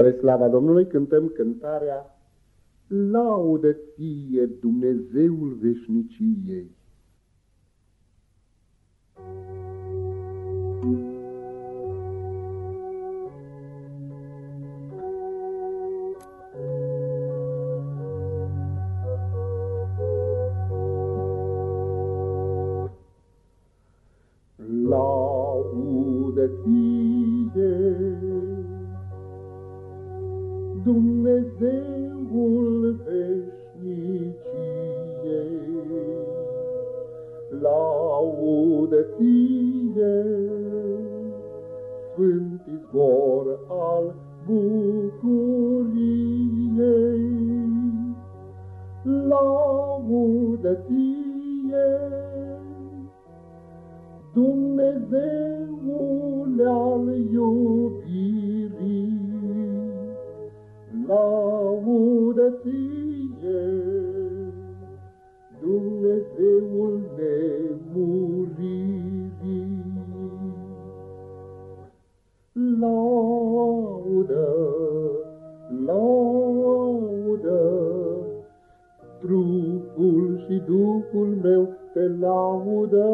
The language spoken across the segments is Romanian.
Spre slava Domnului cântăm cântarea Laudă ție, Dumnezeul veșniciei. Laudă ție, Dumnezeul veșniciei, laudă ție, Sfânt izvor al bucuriei, laudă ție, Dumnezeul al iubirii, laudă ție, Dumnezeul nemuririi. Laudă, laudă, trupul și Duhul meu te laudă.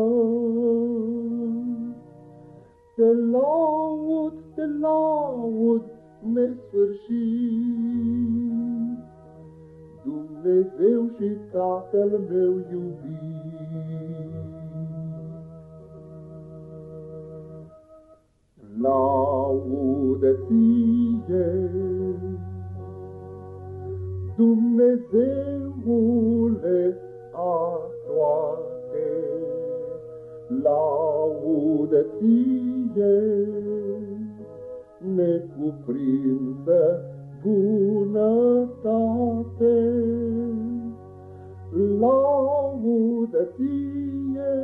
Te laud, te laud, nesfârșit. Dumnezeu și Tatăl meu iubit. Laudă ție, Dumnezeule a toate, laudă ție, necuprinsă bunătate. Laudă ție,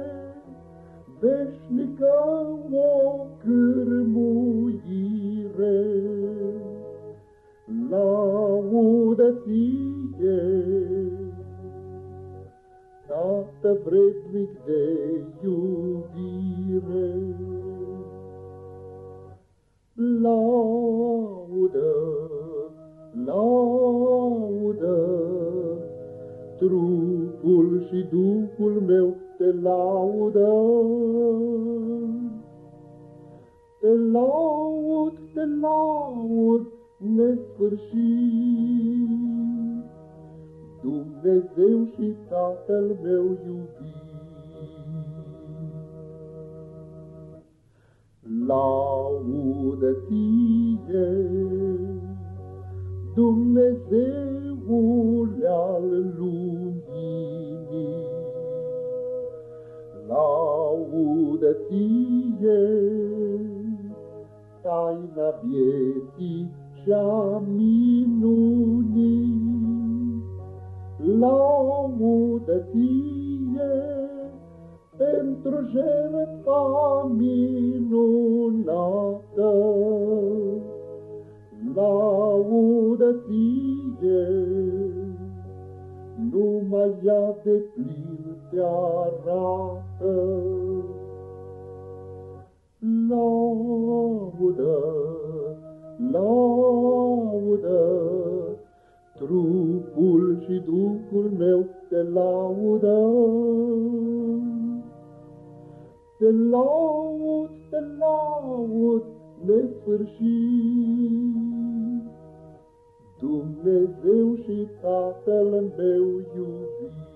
veșnică o cârmuire. Laudă ție, Tată vrednic de iubire laudă, laudă, trupul și Duhul meu te laudă. Te laud, te laud, nesfârșit, Dumnezeu și Tatăl meu iubit. Laudă ție, Dumnezeul al luminii. Laudă ție, taina vieții și-a minunii. Laudă ție, pentru jertfa minunată. Numai ea de plin te arată. Laudă, laudă, trupul și Duhul meu te laudă. Te laud, te laud, nesfârșit. Dumnezeu și Tatăl meu iubit.